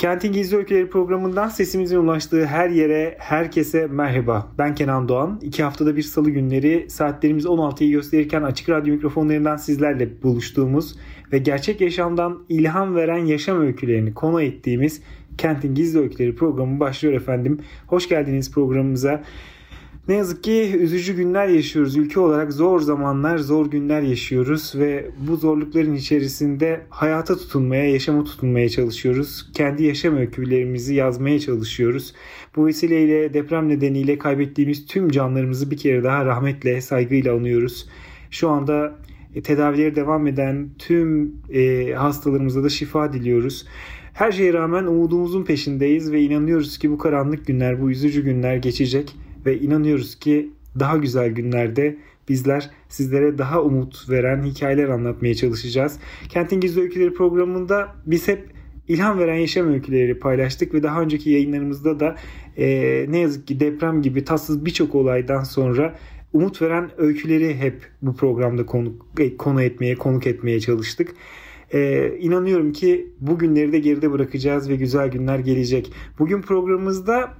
Kentin Gizli Öyküleri programından sesimizin ulaştığı her yere, herkese merhaba. Ben Kenan Doğan. İki haftada bir salı günleri saatlerimiz 16'yı gösterirken açık radyo mikrofonlarından sizlerle buluştuğumuz ve gerçek yaşamdan ilham veren yaşam öykülerini konu ettiğimiz Kentin Gizli Öyküleri programı başlıyor efendim. Hoş geldiniz programımıza. Ne yazık ki üzücü günler yaşıyoruz. Ülke olarak zor zamanlar, zor günler yaşıyoruz ve bu zorlukların içerisinde hayata tutunmaya, yaşama tutunmaya çalışıyoruz. Kendi yaşam öykülerimizi yazmaya çalışıyoruz. Bu vesileyle deprem nedeniyle kaybettiğimiz tüm canlarımızı bir kere daha rahmetle, saygıyla anıyoruz. Şu anda e, tedavileri devam eden tüm e, hastalarımıza da şifa diliyoruz. Her şeye rağmen umudumuzun peşindeyiz ve inanıyoruz ki bu karanlık günler, bu üzücü günler geçecek ve inanıyoruz ki daha güzel günlerde bizler sizlere daha umut veren hikayeler anlatmaya çalışacağız. Kentin Gizli Öyküleri programında biz hep ilham veren yaşam öyküleri paylaştık ve daha önceki yayınlarımızda da e, ne yazık ki deprem gibi tatsız birçok olaydan sonra umut veren öyküleri hep bu programda konu, e, konu etmeye, konuk etmeye çalıştık. Ee, inanıyorum ki bu günleri de geride bırakacağız ve güzel günler gelecek. Bugün programımızda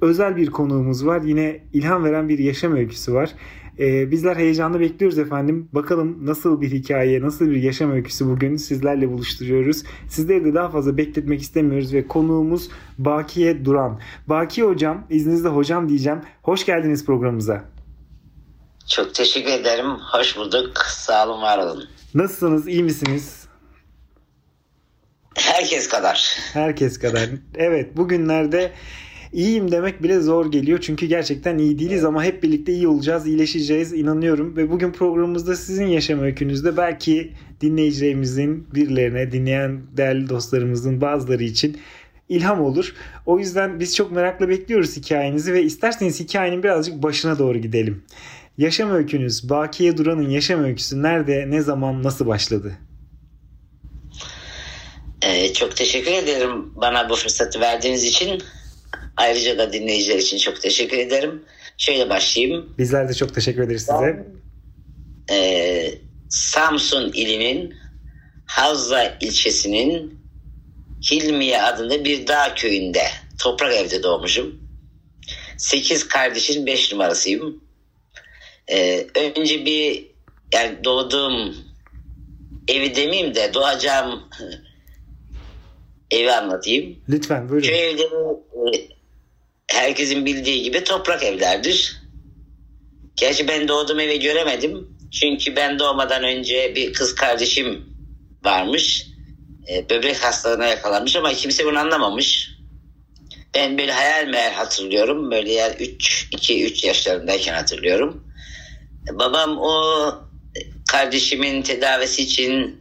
özel bir konuğumuz var. Yine ilham veren bir yaşam öyküsü var. Ee, bizler heyecanla bekliyoruz efendim. Bakalım nasıl bir hikaye, nasıl bir yaşam öyküsü bugün sizlerle buluşturuyoruz. Sizleri de daha fazla bekletmek istemiyoruz ve konuğumuz Bakiye Duran. Baki hocam, izninizle hocam diyeceğim. Hoş geldiniz programımıza. Çok teşekkür ederim. Hoş bulduk. Sağ olun, var olun. Nasılsınız? İyi misiniz? Herkes kadar. Herkes kadar. Evet, bugünlerde iyiyim demek bile zor geliyor. Çünkü gerçekten iyi değiliz ama hep birlikte iyi olacağız, iyileşeceğiz inanıyorum. Ve bugün programımızda sizin yaşam öykünüzde belki dinleyicilerimizin birilerine, dinleyen değerli dostlarımızın bazıları için ilham olur. O yüzden biz çok merakla bekliyoruz hikayenizi ve isterseniz hikayenin birazcık başına doğru gidelim. Yaşam öykünüz, Bakiye Duran'ın yaşam öyküsü nerede, ne zaman, nasıl başladı? Ee, çok teşekkür ederim bana bu fırsatı verdiğiniz için. Ayrıca da dinleyiciler için çok teşekkür ederim. Şöyle başlayayım. Bizler de çok teşekkür ederiz size. Ee, Samsun ilinin Havza ilçesinin Hilmiye adında bir dağ köyünde toprak evde doğmuşum. Sekiz kardeşin beş numarasıyım. Ee, önce bir yani doğduğum evi demeyeyim de doğacağım evi anlatayım. Lütfen buyurun. Köy evleri herkesin bildiği gibi toprak evlerdir. Gerçi ben doğduğum evi göremedim. Çünkü ben doğmadan önce bir kız kardeşim varmış. E, böbrek hastalığına yakalanmış ama kimse bunu anlamamış. Ben böyle hayal meyal hatırlıyorum. Böyle yani 3 2 3 yaşlarındayken hatırlıyorum. E, babam o kardeşimin tedavisi için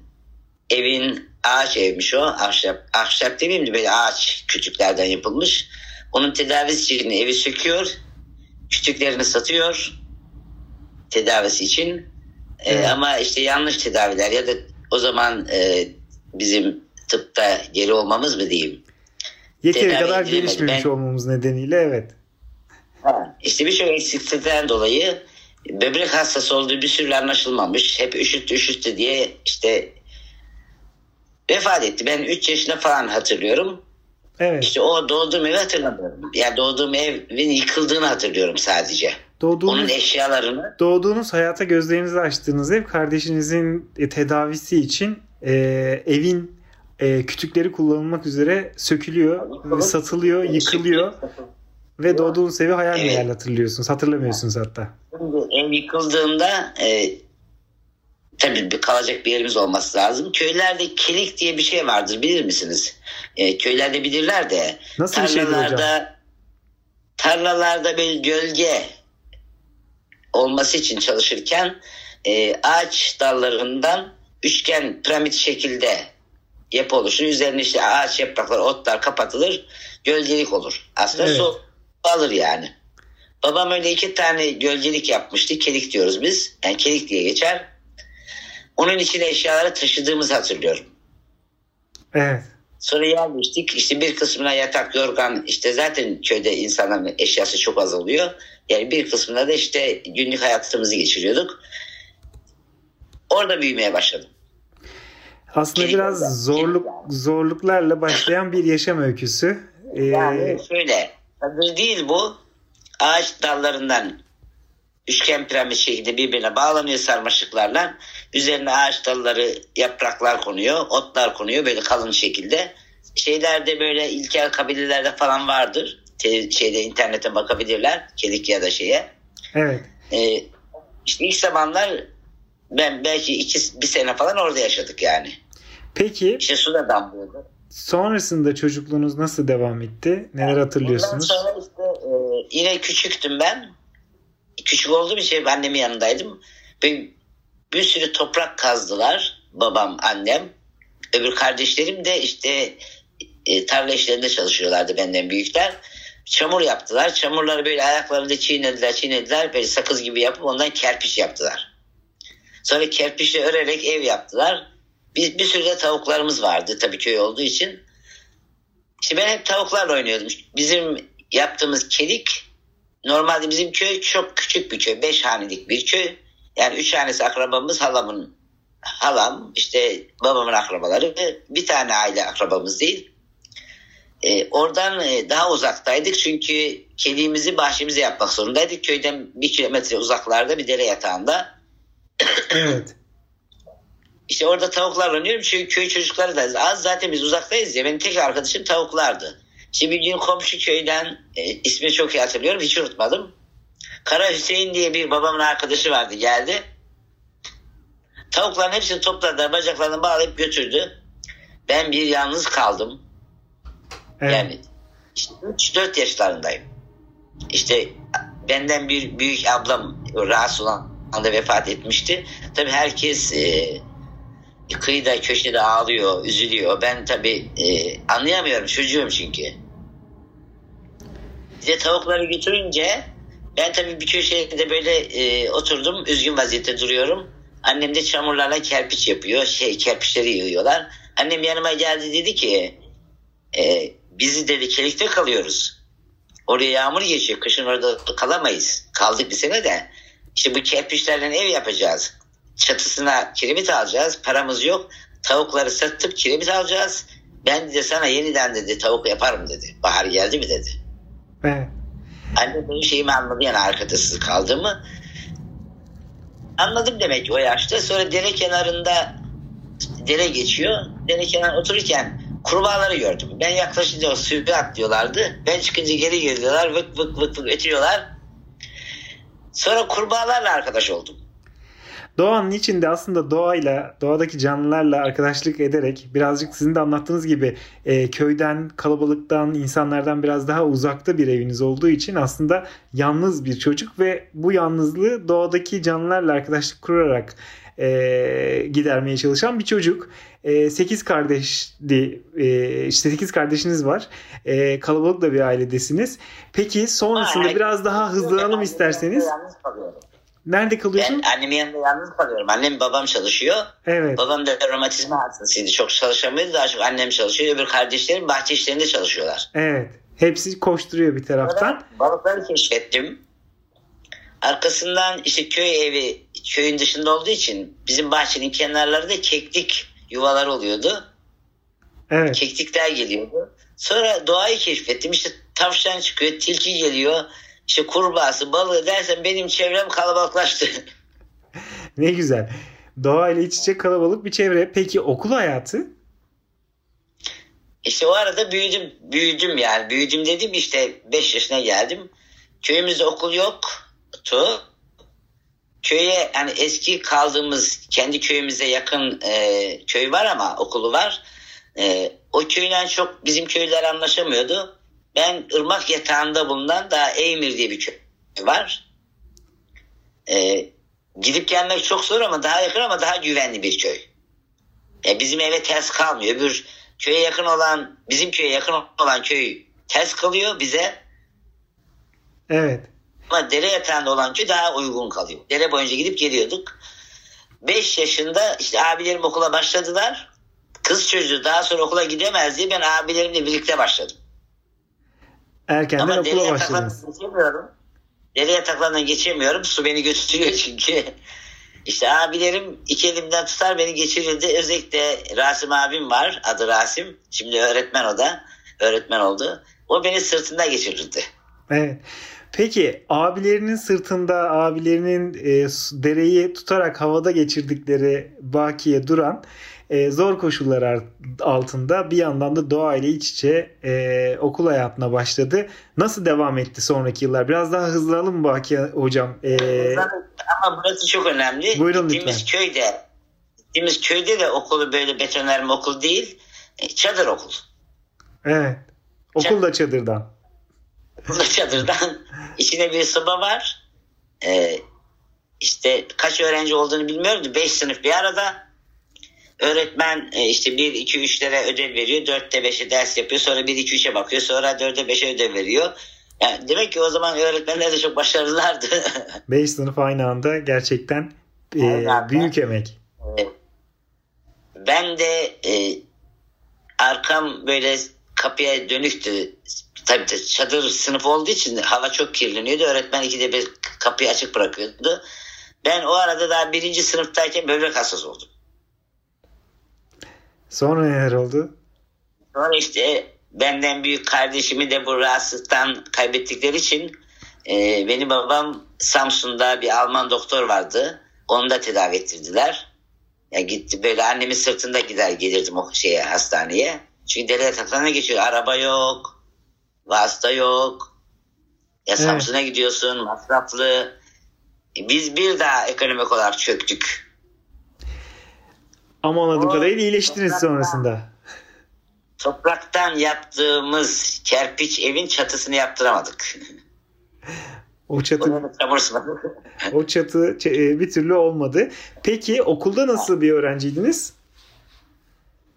evin ağaç evmiş o. Ahşap, ahşap demeyeyim de böyle ağaç küçüklerden yapılmış. Onun tedavisi için evi söküyor. Küçüklerini satıyor. Tedavisi için. Evet. Ee, ama işte yanlış tedaviler ya da o zaman e, bizim tıpta geri olmamız mı diyeyim. Yeteri kadar gelişmemiş ben, olmamız nedeniyle evet. Ha, işte birçok eksiklikten dolayı böbrek hastası olduğu bir sürü anlaşılmamış. Hep üşüttü üşüttü diye işte vefat etti. Ben 3 yaşında falan hatırlıyorum. Evet. İşte o doğduğum evi hatırlamıyorum. Yani doğduğum evin yıkıldığını hatırlıyorum sadece. Doğduğunuz, Onun eşyalarını. Doğduğunuz hayata gözlerinizi açtığınız ev kardeşinizin e, tedavisi için e, evin e, kütükleri kullanılmak üzere sökülüyor, Yıkılır. satılıyor, yıkılıyor. Ve doğduğunuz evi hayal evet. meyal hatırlıyorsunuz. Hatırlamıyorsunuz hatta. Ev yıkıldığında e, tabii bir kalacak bir yerimiz olması lazım. Köylerde kilik diye bir şey vardır bilir misiniz? E, köylerde bilirler de. Nasıl bir şeydir hocam? Tarlalarda bir gölge olması için çalışırken e, ağaç dallarından üçgen piramit şekilde yapı oluşur. Üzerine işte ağaç yaprakları, otlar kapatılır. Gölgelik olur. Aslında Evet. su alır yani. Babam öyle iki tane gölgelik yapmıştı. Kelik diyoruz biz. Yani kelik diye geçer. Onun içine eşyaları taşıdığımızı hatırlıyorum. Evet. Sonra yerleştik. İşte bir kısmına yatak, yorgan işte zaten köyde insanların eşyası çok az oluyor. Yani bir kısmına da işte günlük hayatımızı geçiriyorduk. Orada büyümeye başladım. Aslında Kelik biraz oradan. zorluk zorluklarla başlayan bir yaşam öyküsü. Ee, Yani şöyle, çadır değil bu. Ağaç dallarından üçgen piramit şeklinde birbirine bağlanıyor sarmaşıklarla. Üzerine ağaç dalları, yapraklar konuyor, otlar konuyor böyle kalın şekilde. Şeylerde böyle ilkel kabilelerde falan vardır. Te- şeyde internete bakabilirler. Kelik ya da şeye. evet. Ee, işte ilk zamanlar ben belki iki, bir sene falan orada yaşadık yani. Peki İşte su da damlıyordu. sonrasında çocukluğunuz nasıl devam etti? Neler hatırlıyorsunuz? Ondan sonra işte e, yine küçüktüm ben. Küçük olduğum için hep annemin yanındaydım. Bir, bir sürü toprak kazdılar. Babam, annem. Öbür kardeşlerim de işte e, tarla işlerinde çalışıyorlardı benden büyükler. Çamur yaptılar. Çamurları böyle ayaklarında çiğnediler, çiğnediler. Böyle sakız gibi yapıp ondan kerpiç yaptılar. Sonra kerpiçle örerek ev yaptılar. Bir, bir sürü de tavuklarımız vardı tabii köy olduğu için. İşte ben hep tavuklarla oynuyordum. Bizim yaptığımız kelik normalde bizim köy çok küçük bir köy. Beş hanelik bir köy. Yani üç hanesi akrabamız halamın halam işte babamın akrabaları bir tane aile akrabamız değil. Ee, oradan e, daha uzaktaydık çünkü kediğimizi bahçemize yapmak zorundaydık. Köyden bir kilometre uzaklarda bir dere yatağında. Evet. İşte orada tavuklarla oynuyorum çünkü köy çocukları da az zaten biz uzaktayız ya benim tek arkadaşım tavuklardı. Şimdi bir gün komşu köyden e, ismini çok iyi hatırlıyorum hiç unutmadım. Kara Hüseyin diye bir babamın arkadaşı vardı geldi. Tavukların hepsini topladı bacaklarını bağlayıp götürdü. Ben bir yalnız kaldım. Evet. Yani işte 3-4 yaşlarındayım. İşte benden bir büyük ablam rahatsız olan anda vefat etmişti. Tabii herkes e, kıyıda köşede ağlıyor, üzülüyor. Ben tabii e, anlayamıyorum çocuğum çünkü. Bize tavukları götürünce ben tabii bir köşede böyle e, oturdum, üzgün vaziyette duruyorum. Annem de çamurlarla kerpiç yapıyor, şey kerpiçleri yığıyorlar. Annem yanıma geldi dedi ki, e, bizi dedi kelikte kalıyoruz. Oraya yağmur geçiyor. Kışın orada kalamayız. Kaldık bir sene de. İşte bu kerpiçlerle ev yapacağız. Çatısına kiremit alacağız. Paramız yok. Tavukları satıp kiremit alacağız. Ben de sana yeniden dedi tavuk yaparım dedi. Bahar geldi mi dedi. Evet. Anne benim şeyimi anladı yani arkadaşsız kaldığımı. Anladım demek o yaşta. Sonra dere kenarında dere geçiyor. Dere kenarında otururken kurbağaları gördüm. Ben yaklaşınca o suyu atlıyorlardı. Ben çıkınca geri geliyorlar. Vık vık vık vık ötüyorlar. Sonra kurbağalarla arkadaş oldum. Doğanın içinde aslında doğayla, doğadaki canlılarla arkadaşlık ederek birazcık sizin de anlattığınız gibi e, köyden, kalabalıktan, insanlardan biraz daha uzakta bir eviniz olduğu için aslında yalnız bir çocuk ve bu yalnızlığı doğadaki canlılarla arkadaşlık kurarak e, gidermeye çalışan bir çocuk. E, 8 kardeşdi, e, işte 8 kardeşiniz var. E, kalabalık da bir ailedesiniz. Peki sonrasında Ay, biraz daha hızlanalım isterseniz. Yalnız kalıyorum. Nerede Ben kalıyorsun? annemin yanında yalnız kalıyorum. Annem babam çalışıyor. Evet. Babam da romatizma hastasıydı. Çok çalışamıyordu. Daha çok annem çalışıyor. Öbür kardeşlerim bahçe işlerinde çalışıyorlar. Evet. Hepsi koşturuyor bir taraftan. Balıkları keşfettim. Arkasından işte köy evi köyün dışında olduğu için bizim bahçenin kenarlarında keklik yuvalar oluyordu. Evet. Keklikler geliyordu. Sonra doğayı keşfettim. İşte tavşan çıkıyor, tilki geliyor. İşte kurbağası, balığı dersen benim çevrem kalabalıklaştı. Ne güzel. Doğayla iç içe kalabalık bir çevre. Peki okul hayatı? İşte o arada büyüdüm, büyüdüm yani. Büyüdüm dedim işte 5 yaşına geldim. Köyümüzde okul yoktu. Köye hani eski kaldığımız kendi köyümüze yakın e, köy var ama okulu var. E, o köyden çok bizim köyler anlaşamıyordu. Ben ırmak yatağında bulunan daha Eymir diye bir köy var. E, gidip gelmek çok zor ama daha yakın ama daha güvenli bir köy. E, bizim eve ters kalmıyor. Öbür köye yakın olan, bizim köye yakın olan köy ters kalıyor bize. Evet. Ama dere yatağında olan köy daha uygun kalıyor. Dere boyunca gidip geliyorduk. 5 yaşında işte abilerim okula başladılar. Kız çocuğu daha sonra okula gidemez diye ben abilerimle birlikte başladım. Erkenden Ama okula başladınız. geçemiyorum. Dere yataklarından geçemiyorum. Su beni götürüyor çünkü. İşte abilerim iki elimden tutar beni geçirirdi. Özellikle Rasim abim var. Adı Rasim. Şimdi öğretmen o da. Öğretmen oldu. O beni sırtında geçirirdi. Evet. Peki abilerinin sırtında abilerinin e, dereyi tutarak havada geçirdikleri bakiye duran e, zor koşullar ar- altında bir yandan da doğayla iç içe e, okul hayatına başladı. Nasıl devam etti sonraki yıllar? Biraz daha hızlanalım mı Bakiye hocam? E, Ama burası çok önemli. Buyurun gittiğimiz lütfen. köyde gittiğimiz köyde de okulu böyle betonarme okul değil. e, Çadır okul. evet. Okul da çadırdan. Burada çadırdan içine bir soba var. Ee, işte kaç öğrenci olduğunu bilmiyorum. 5 sınıf bir arada. Öğretmen e, işte 1, 2, 3'lere ödev veriyor. 4'te 5'e ders yapıyor. Sonra 1, 2, 3'e bakıyor. Sonra 4'e 5'e ödev veriyor. Yani demek ki o zaman öğretmenler de çok başarılılardı. 5 sınıf aynı anda gerçekten e, büyük emek. ben de e, arkam böyle kapıya dönüktü. Tabii de çadır sınıf olduğu için hava çok kirleniyordu. Öğretmen ikide bir kapıyı açık bırakıyordu. Ben o arada daha birinci sınıftayken böbrek hastası oldum. Sonra neler oldu? Sonra işte benden büyük kardeşimi de bu rahatsızlıktan kaybettikleri için e, benim babam Samsun'da bir Alman doktor vardı. Onu da tedavi ettirdiler. Ya gitti böyle annemin sırtında gider gelirdim o şeye hastaneye. Çünkü dere yataklarına geçiyor. Araba yok. Vasıta yok. Ya Evet. Samsun'a gidiyorsun masraflı. E, Biz bir daha ekonomik olarak çöktük. Ama anladığım kadarıyla iyileştiniz topraktan- sonrasında. Topraktan yaptığımız kerpiç evin çatısını yaptıramadık. O çatı o çatı e, bir türlü olmadı. Peki okulda nasıl bir öğrenciydiniz?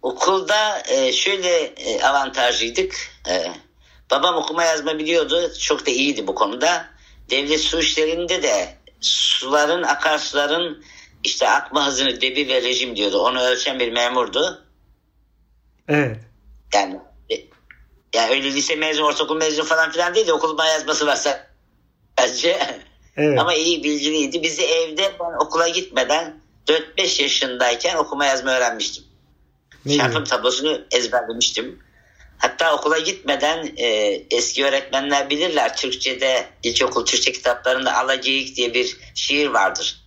Okulda e, şöyle e, avantajlıydık. E, babam okuma yazma biliyordu. Çok da iyiydi bu konuda. Devlet su işlerinde de suların, akarsuların işte akma hızını debi ve rejim diyordu. Onu ölçen bir memurdu. Evet. Yani e, yani öyle lise mezunu, ortaokul mezunu falan filan değil de okuma yazması var sadece. Evet. Ama iyi bilgiliydi. Bizi evde ben okula gitmeden 4-5 yaşındayken okuma yazma öğrenmiştim. Güzel. tablosunu ezberlemiştim. Hatta okula gitmeden e, eski öğretmenler bilirler. Türkçe'de ilkokul Türkçe kitaplarında Alageyik diye bir şiir vardır.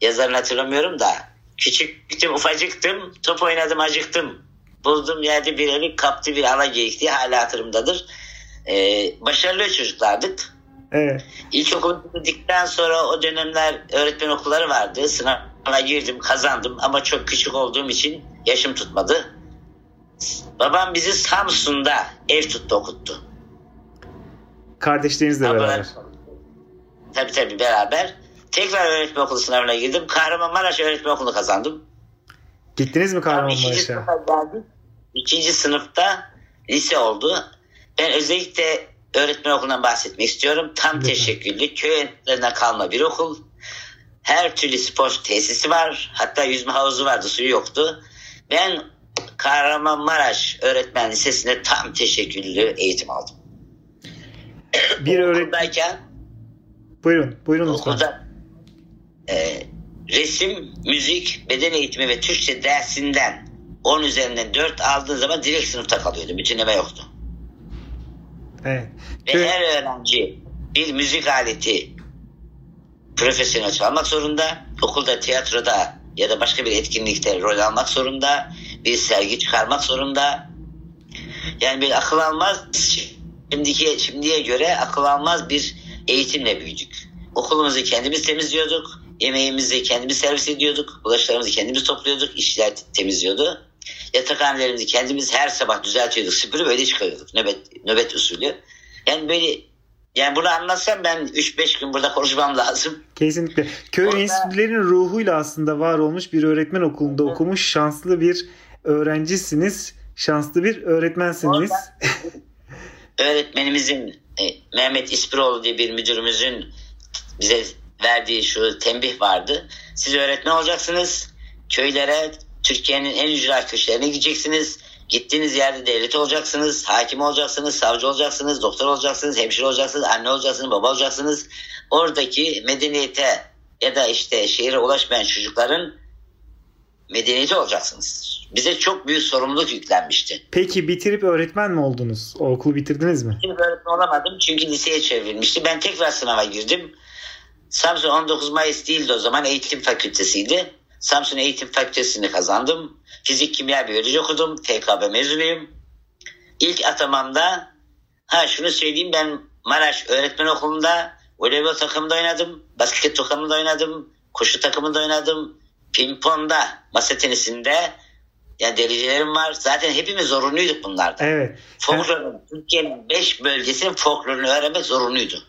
Yazarını hatırlamıyorum da. Küçüktüm, ufacıktım, top oynadım, acıktım. Buldum yerde bir evi kaptı bir alageyik diye hala hatırımdadır. E, başarılı çocuklardık. Evet. İlkokulu bitirdikten sonra o dönemler öğretmen okulları vardı. Sınava girdim, kazandım ama çok küçük olduğum için yaşım tutmadı. Babam bizi Samsun'da ev tuttu okuttu. Kardeşlerinizle Ablalar- beraber. Tabii tabii beraber. Tekrar öğretmen okulu sınavına girdim. Kahramanmaraş öğretmen okulunu kazandım. Gittiniz mi ikinci Kahramanmaraş'a? sınıfa geldik. İkinci sınıfta lise oldu. Ben özellikle öğretmen okulundan bahsetmek istiyorum. Tam Lütfen. teşekküllü. Köy kalma bir okul. Her türlü spor tesisi var. Hatta yüzme havuzu vardı. Suyu yoktu. Ben Kahramanmaraş Öğretmen Lisesi'nde tam teşekküllü eğitim aldım. Bir öğret Okuldayken Buyurun. Buyurun okulda e, resim, müzik, beden eğitimi ve Türkçe dersinden 10 üzerinden 4 aldığın zaman direkt sınıfta kalıyordu. Bütünleme yoktu. Evet. Ve Köy- her öğrenci bir müzik aleti profesyonel çalmak zorunda. Okulda, tiyatroda ya da başka bir etkinlikte rol almak zorunda. Bir sergi çıkarmak zorunda. Yani bir akıl almaz şimdiki şimdiye göre akıl almaz bir eğitimle büyüdük. Okulumuzu kendimiz temizliyorduk. Yemeğimizi kendimiz servis ediyorduk. Bulaşıklarımızı kendimiz topluyorduk. İşçiler temizliyordu. Yatakhanelerimizi kendimiz her sabah düzeltiyorduk. Süpürüp öyle çıkarıyorduk. Nöbet, nöbet usulü. Yani böyle Yani bunu anlatsam ben 3-5 gün burada konuşmam lazım. Kesinlikle. Köy Orada- enstitülerinin ruhuyla aslında var olmuş bir öğretmen okulunda okumuş şanslı bir öğrencisiniz. Şanslı bir öğretmensiniz. Öğretmenimizin e, Mehmet İspiroğlu diye bir müdürümüzün bize verdiği şu tembih vardı. Siz öğretmen olacaksınız. Köylere, Türkiye'nin en ücra köşelerine gideceksiniz. Gittiğiniz yerde devlet olacaksınız, hakim olacaksınız, savcı olacaksınız, doktor olacaksınız, hemşire olacaksınız, anne olacaksınız, baba olacaksınız. Oradaki medeniyete ya da işte şehire ulaşmayan çocukların medeniyeti olacaksınız. Bize çok büyük sorumluluk yüklenmişti. Peki bitirip öğretmen mi oldunuz? O okulu bitirdiniz mi? Şimdi öğretmen olamadım çünkü liseye çevrilmişti. Ben tekrar sınava girdim. Samsun 19 Mayıs değildi o zaman eğitim fakültesiydi. Samsun Eğitim Fakültesini kazandım. Fizik, kimya, biyoloji okudum. TKB mezunuyum. İlk atamamda ha şunu söyleyeyim ben Maraş Öğretmen Okulu'nda voleybol takımında oynadım. Basket takımında oynadım. Koşu takımında oynadım. Pingpongda, masa tenisinde yani derecelerim var. Zaten hepimiz zorunluyduk bunlarda. Evet. Folklorun, Türkiye'nin 5 bölgesinin folklorunu öğrenmek zorunluydu.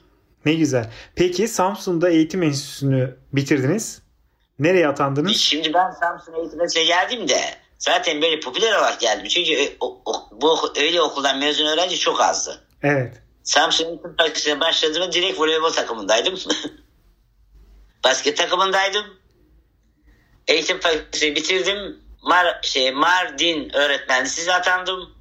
Ne güzel. Peki Samsun'da eğitim enstitüsünü bitirdiniz. Nereye atandınız? Şimdi ben Samsun eğitimine geldim de zaten böyle popüler olarak geldim. Çünkü o- o- bu öyle okuldan mezun öğrenci çok azdı. Evet. Samsun Eğitim Fakültesi'ne başladığımda direkt voleybol takımındaydım. Basket takımındaydım. Eğitim fakültesini bitirdim. Mar şey Mardin öğretmen lisesine atandım.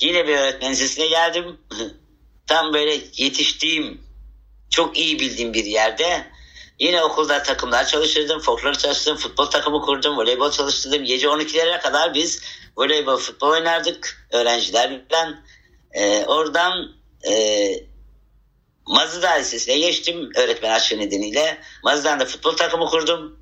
Yine bir öğretmen lisesine geldim. Tam böyle yetiştiğim, çok iyi bildiğim bir yerde. Yine okulda takımlar çalıştırdım, folklor çalıştırdım, futbol takımı kurdum, voleybol çalıştırdım. Gece 12'lere kadar biz voleybol, futbol oynardık öğrencilerle. Ee, oradan e, Mazıdağ Lisesi'ne geçtim öğretmen açığı nedeniyle. Mazıdağ'da futbol takımı kurdum.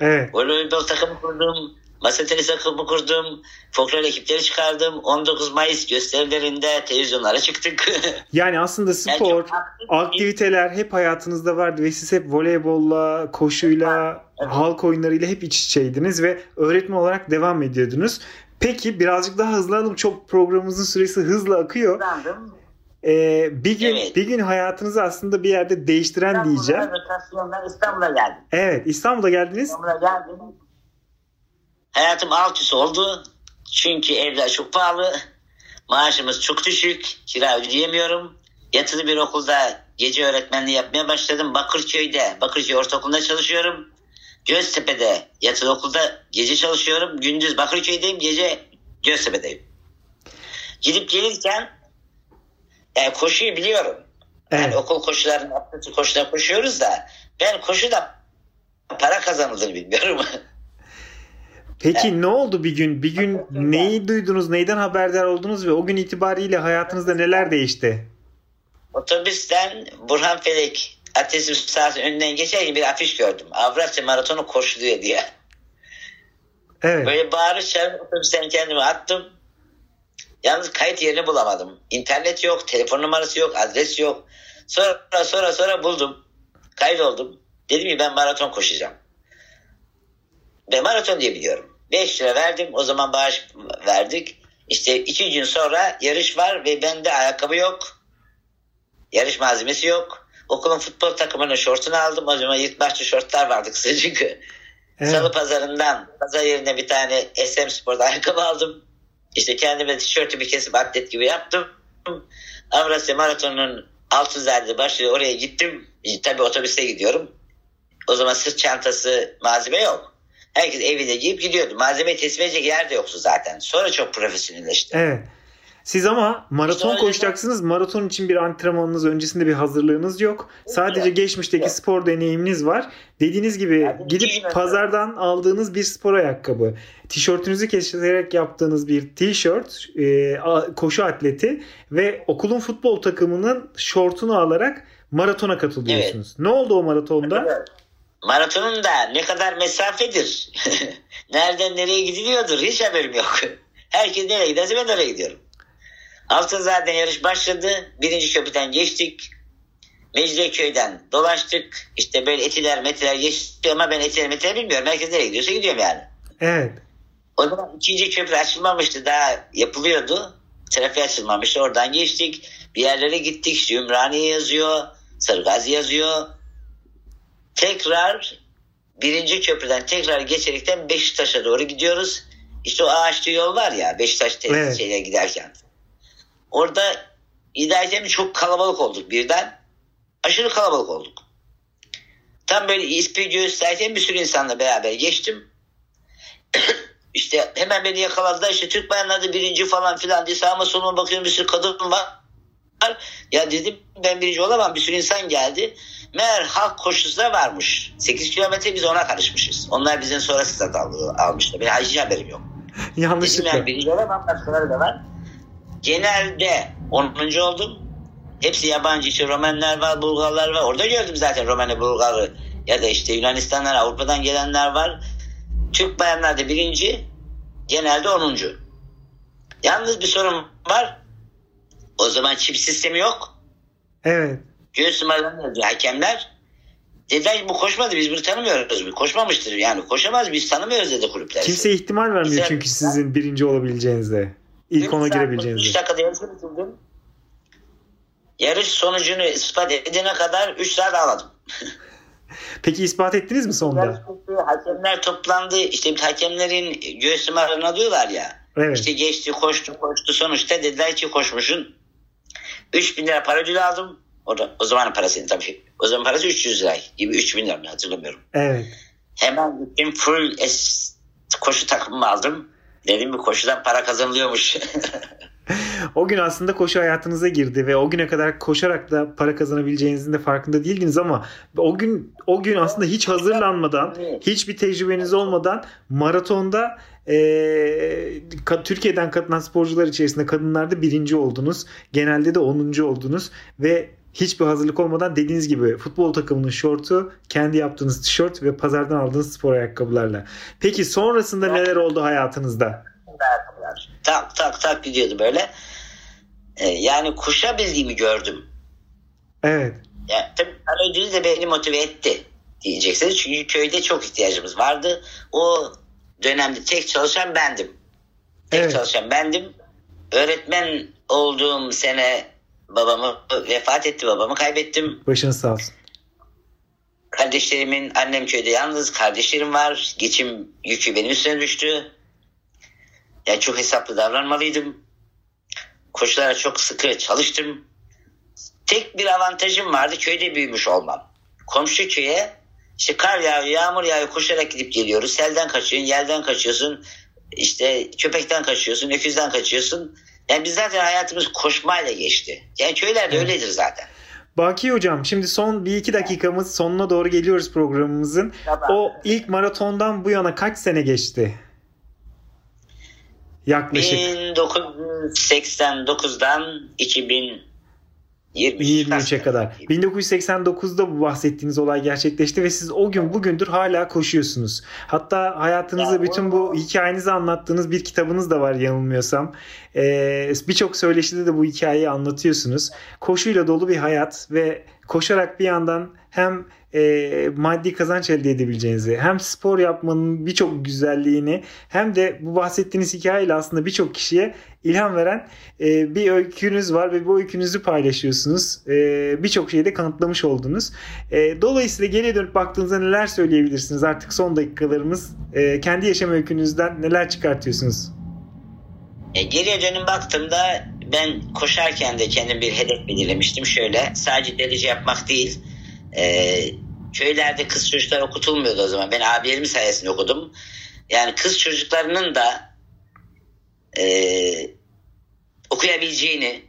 Evet. Voleybol takımı kurdum. Masa tenisi takımı kurdum. Folklor ekipleri çıkardım. 19 Mayıs gösterilerinde televizyonlara çıktık. Yani aslında Yani spor, aktif- aktiviteler hep hayatınızda vardı ve siz hep voleybolla, koşuyla, Evet. halk oyunlarıyla hep iç içeydiniz ve öğretmen olarak devam ediyordunuz. Peki birazcık daha hızlanalım. Çok programımızın süresi hızla akıyor. Ee, bir gün Evet. bir gün hayatınızı aslında bir yerde değiştiren İstanbul'a diyeceğim. İstanbul'a geldim. Evet, İstanbul'a geldiniz. İstanbul'a geldim. Hayatım alt üst oldu. Çünkü evler çok pahalı. Maaşımız çok düşük. Kira ödeyemiyorum. Yatılı bir okulda gece öğretmenliği yapmaya başladım. Bakırköy'de, Bakırköy Ortaokulu'nda çalışıyorum. Göztepe'de yatılı okulda gece çalışıyorum. Gündüz Bakırköy'deyim, gece Göztepe'deyim. Gidip gelirken yani koşuyu biliyorum. Yani Evet. okul koşularını, atletik koşular koşuyoruz da ben koşuda para kazanıldığını bilmiyorum. Peki ne oldu bir gün? Bir gün neyi duydunuz? Neyden haberdar oldunuz ve o gün itibariyle hayatınızda neler değişti? Otobüsten Burhan Felek Atletizm sahasının önünden geçerken bir afiş gördüm. Avrasya Maratonu koşuluyor diye. Evet. Böyle bağırış çağırıp otobüsten kendimi attım. Yalnız kayıt yerini bulamadım. İnternet yok, telefon numarası yok, adres yok. Sonra sonra sonra buldum. Kaydoldum. Dedim ki ben maraton koşacağım. Ben maraton diye biliyorum. 5 lira verdim. O zaman bağış verdik. İşte iki gün sonra yarış var ve bende ayakkabı yok. Yarış malzemesi yok. Okulun futbol takımının şortunu aldım. O zaman yırtmaçlı şortlar vardı kısacık. Evet. Salı pazarından pazar yerine bir tane SM Spor'da ayakkabı aldım. İşte kendime tişörtümü kesip atlet gibi yaptım. Avrasya Maratonu'nun altı zerde başlıyor. Oraya gittim. Tabii otobüste gidiyorum. O zaman sırt çantası malzeme yok. Herkes evine giyip gidiyordu. Malzemeyi teslim edecek yer de yoktu zaten. Sonra çok profesyonelleşti. Evet. Siz ama maraton İşte öyle koşacaksınız. Maraton için bir antrenmanınız, öncesinde bir hazırlığınız yok. Sadece geçmişteki Yok. spor deneyiminiz var. Dediğiniz gibi Yani gidip pazardan aldığınız bir spor ayakkabı, tişörtünüzü keserek yaptığınız bir tişört, e, koşu atleti ve okulun futbol takımının şortunu alarak maratona katılıyorsunuz. Ne oldu o maratonda? Maratonun da ne kadar mesafedir. Nereden nereye gidiliyordur hiç haberim yok. Herkes nereye giderse ben oraya gidiyorum. Altın zaten yarış başladı. Birinci köprüden geçtik. Mecidiyeköy'den dolaştık. İşte böyle etiler metiler geçti ama ben etiler metiler bilmiyorum. Herkes nereye gidiyorsa gidiyorum yani. Evet. O zaman ikinci köprü açılmamıştı. Daha yapılıyordu. trafiğe açılmamış. Oradan geçtik. Bir yerlere gittik. İşte Ümraniye yazıyor. Sarıgazi yazıyor. Tekrar birinci köprüden tekrar geçerekten Beşiktaş'a doğru gidiyoruz. İşte o ağaçlı yol var ya Beşiktaş Evet. evet. giderken. Orada giderken çok kalabalık olduk birden. Aşırı kalabalık olduk. Tam böyle ispi gösterken bir sürü insanla beraber geçtim. işte hemen beni yakaladılar. İşte Türk bayanları birinci falan filan diye sağıma soluma bakıyorum bir sürü kadın var. Ya dedim ben birinci olamam. Bir sürü insan geldi. Meğer halk koşusu da varmış. 8 kilometre biz ona karışmışız. Onlar bizden sonra stat al- almışlar. Benim hiç haberim yok. Dedim Yanlışlıkla. yani birinci olamam. Başkaları da var. Genelde 10. oldum. Hepsi yabancı işte Romenler var, Bulgarlar var. Orada gördüm zaten Romen'i, Bulgar'ı. Ya da işte Yunanistan'dan, Avrupa'dan gelenler var. Türk bayanlar da birinci. Genelde 10. Yalnız bir sorun var. O zaman çip sistemi yok. Evet. Göğüs yazıyor hakemler. Dediler ki bu koşmadı biz bunu tanımıyoruz. Koşmamıştır yani koşamaz biz tanımıyoruz dedi kulüpler. Kimse ihtimal vermiyor Güzel. çünkü sizin birinci olabileceğinize. İlk ona 3 girebileceğinize. dakikada yarışı bitirdim. Yarış sonucunu ispat edene kadar 3 saat ağladım. Peki ispat ettiniz mi sonunda? Hakemler toplandı. İşte hakemlerin göğüs numaralarını alıyorlar ya. Evet. İşte geçti koştu koştu sonuçta dediler ki koşmuşsun. 3000 lira para ödülü aldım. O, da, o zamanın parasıydı tabii. O zaman parası 300 lira gibi 3000 lira mı hatırlamıyorum. Evet. Hemen gittim full es, koşu takımımı aldım. Dedim bir koşudan para kazanılıyormuş. O gün aslında koşu hayatınıza girdi ve o güne kadar koşarak da para kazanabileceğinizin de farkında değildiniz ama o gün o gün aslında hiç hazırlanmadan, hiçbir tecrübeniz olmadan maratonda e, ka- Türkiye'den katılan sporcular içerisinde kadınlarda birinci oldunuz. Genelde de 10. oldunuz ve hiçbir hazırlık olmadan dediğiniz gibi futbol takımının şortu, kendi yaptığınız tişört ve pazardan aldığınız spor ayakkabılarla. Peki sonrasında neler oldu hayatınızda? tak tak tak gidiyordu böyle. Ee, yani koşabildiğimi gördüm. Evet. Yani tabii para ödülü de beni motive etti diyeceksiniz. Çünkü köyde çok ihtiyacımız vardı. O dönemde tek çalışan bendim. Tek Evet. çalışan bendim. Öğretmen olduğum sene babamı vefat etti. Babamı kaybettim. Başınız sağ olsun. Kardeşlerimin annem köyde yalnız. Kardeşlerim var. Geçim yükü benim üstüne düştü. Yani çok hesaplı davranmalıydım. Koşulara çok sıkı çalıştım. Tek bir avantajım vardı. Köyde büyümüş olmam. Komşu köye işte kar yağıyor, yağmur yağıyor koşarak gidip geliyoruz. Selden kaçıyorsun, yelden kaçıyorsun. işte köpekten kaçıyorsun, öküzden kaçıyorsun. Yani biz zaten hayatımız koşmayla geçti. Yani köylerde Evet. öyledir zaten. Baki hocam şimdi son bir iki dakikamız sonuna doğru geliyoruz programımızın. Tamam. O ilk maratondan bu yana kaç sene geçti? Yaklaşık 1989'dan 2023 23'e kadar. 1989'da bu bahsettiğiniz olay gerçekleşti ve siz o gün bugündür hala koşuyorsunuz. Hatta hayatınızda Ya, bütün bu hikayenizi anlattığınız bir kitabınız da var yanılmıyorsam. Ee, Birçok söyleşide de bu hikayeyi anlatıyorsunuz. Koşuyla dolu bir hayat ve koşarak bir yandan hem e, maddi kazanç elde edebileceğinizi hem spor yapmanın birçok güzelliğini hem de bu bahsettiğiniz hikayeyle aslında birçok kişiye ilham veren e, bir öykünüz var ve bu öykünüzü paylaşıyorsunuz. E, birçok şeyi de kanıtlamış oldunuz. E, dolayısıyla geriye dönüp baktığınızda neler söyleyebilirsiniz? Artık son dakikalarımız. E, kendi yaşam öykünüzden neler çıkartıyorsunuz? E, geriye dönüp baktığımda ben koşarken de kendim bir hedef belirlemiştim. Şöyle sadece derece yapmak değil. E, köylerde kız çocuklar okutulmuyordu o zaman. Ben abilerim sayesinde okudum. Yani kız çocuklarının da e, okuyabileceğini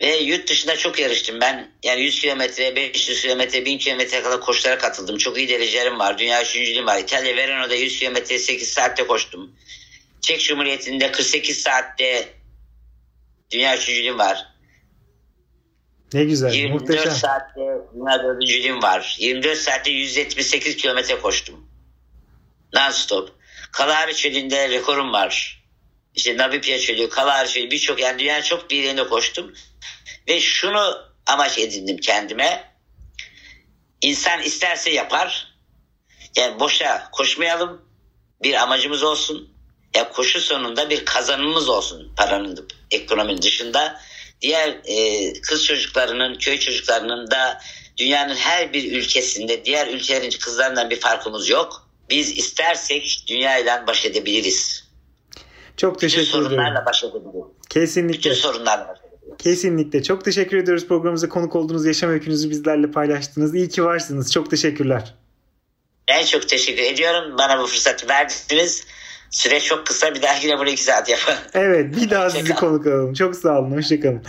ve yurt dışında çok yarıştım ben. Yani 100 kilometre, 500 kilometre, 1000 kilometre kadar koşulara katıldım. Çok iyi derecelerim var. Dünya üçüncülüğüm var. İtalya Verano'da 100 kilometre 8 saatte koştum. Çek Cumhuriyeti'nde 48 saatte dünya üçüncülüğüm var. Ne güzel, 24 muhteşem. saatte dünya dördüncülüğüm var. 24 saatte 178 kilometre koştum. Non-stop. Kalahari çölünde rekorum var. İşte Namibya çölü, Kalahari çölü birçok yani dünyanın çok bir yerinde koştum. Ve şunu amaç edindim kendime. İnsan isterse yapar. Yani boşa koşmayalım. Bir amacımız olsun. Ya koşu sonunda bir kazanımız olsun paranın ekonominin dışında. Diğer e, kız çocuklarının, köy çocuklarının da dünyanın her bir ülkesinde diğer ülkelerin kızlarından bir farkımız yok. Biz istersek dünyayla baş edebiliriz. Çok teşekkür Bütün sorunlarla baş edebiliriz. Kesinlikle. Bütün sorunlarla baş edebiliriz. Kesinlikle. Çok teşekkür ediyoruz programımıza konuk olduğunuz yaşam öykünüzü bizlerle paylaştınız. İyi ki varsınız. Çok teşekkürler. Ben çok teşekkür ediyorum. Bana bu fırsatı verdiniz. Süre çok kısa. Bir dahakine bunu iki saat yapalım. Evet bir daha sizi konuk alalım. Çok sağ olun. Hoşçakalın.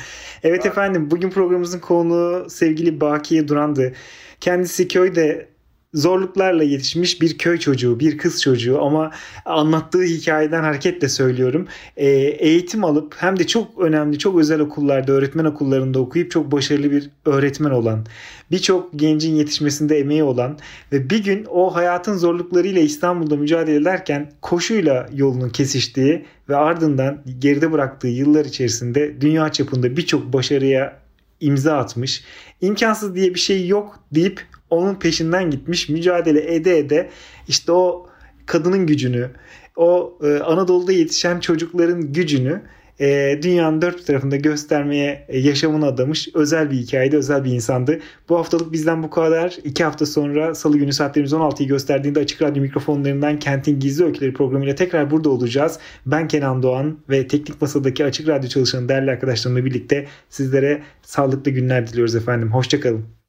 Evet efendim bugün programımızın konuğu sevgili Bakiye Duran'dı. Kendisi köyde zorluklarla yetişmiş bir köy çocuğu, bir kız çocuğu ama anlattığı hikayeden hareketle söylüyorum. Ee, eğitim alıp hem de çok önemli, çok özel okullarda, öğretmen okullarında okuyup çok başarılı bir öğretmen olan, birçok gencin yetişmesinde emeği olan ve bir gün o hayatın zorluklarıyla İstanbul'da mücadele ederken koşuyla yolunun kesiştiği ve ardından geride bıraktığı yıllar içerisinde dünya çapında birçok başarıya imza atmış. İmkansız diye bir şey yok deyip onun peşinden gitmiş. Mücadele ede ede işte o kadının gücünü, o e, Anadolu'da yetişen çocukların gücünü e, dünyanın dört tarafında göstermeye e, yaşamını adamış özel bir hikayede özel bir insandı. Bu haftalık bizden bu kadar. İki hafta sonra salı günü saatlerimiz 16'yı gösterdiğinde Açık Radyo mikrofonlarından Kentin Gizli Öyküleri programıyla tekrar burada olacağız. Ben Kenan Doğan ve Teknik Masa'daki Açık Radyo çalışan değerli arkadaşlarımla birlikte sizlere sağlıklı günler diliyoruz efendim. Hoşçakalın.